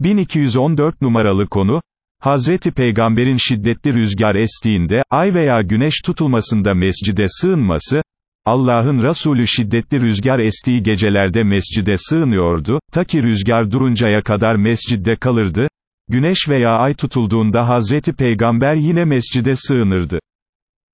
1214 numaralı konu, Hazreti Peygamber'in şiddetli rüzgar estiğinde, ay veya güneş tutulmasında mescide sığınması, Allah'ın Resulü şiddetli rüzgar estiği gecelerde mescide sığınıyordu, ta ki rüzgar duruncaya kadar mescidde kalırdı, güneş veya ay tutulduğunda Hazreti Peygamber yine mescide sığınırdı.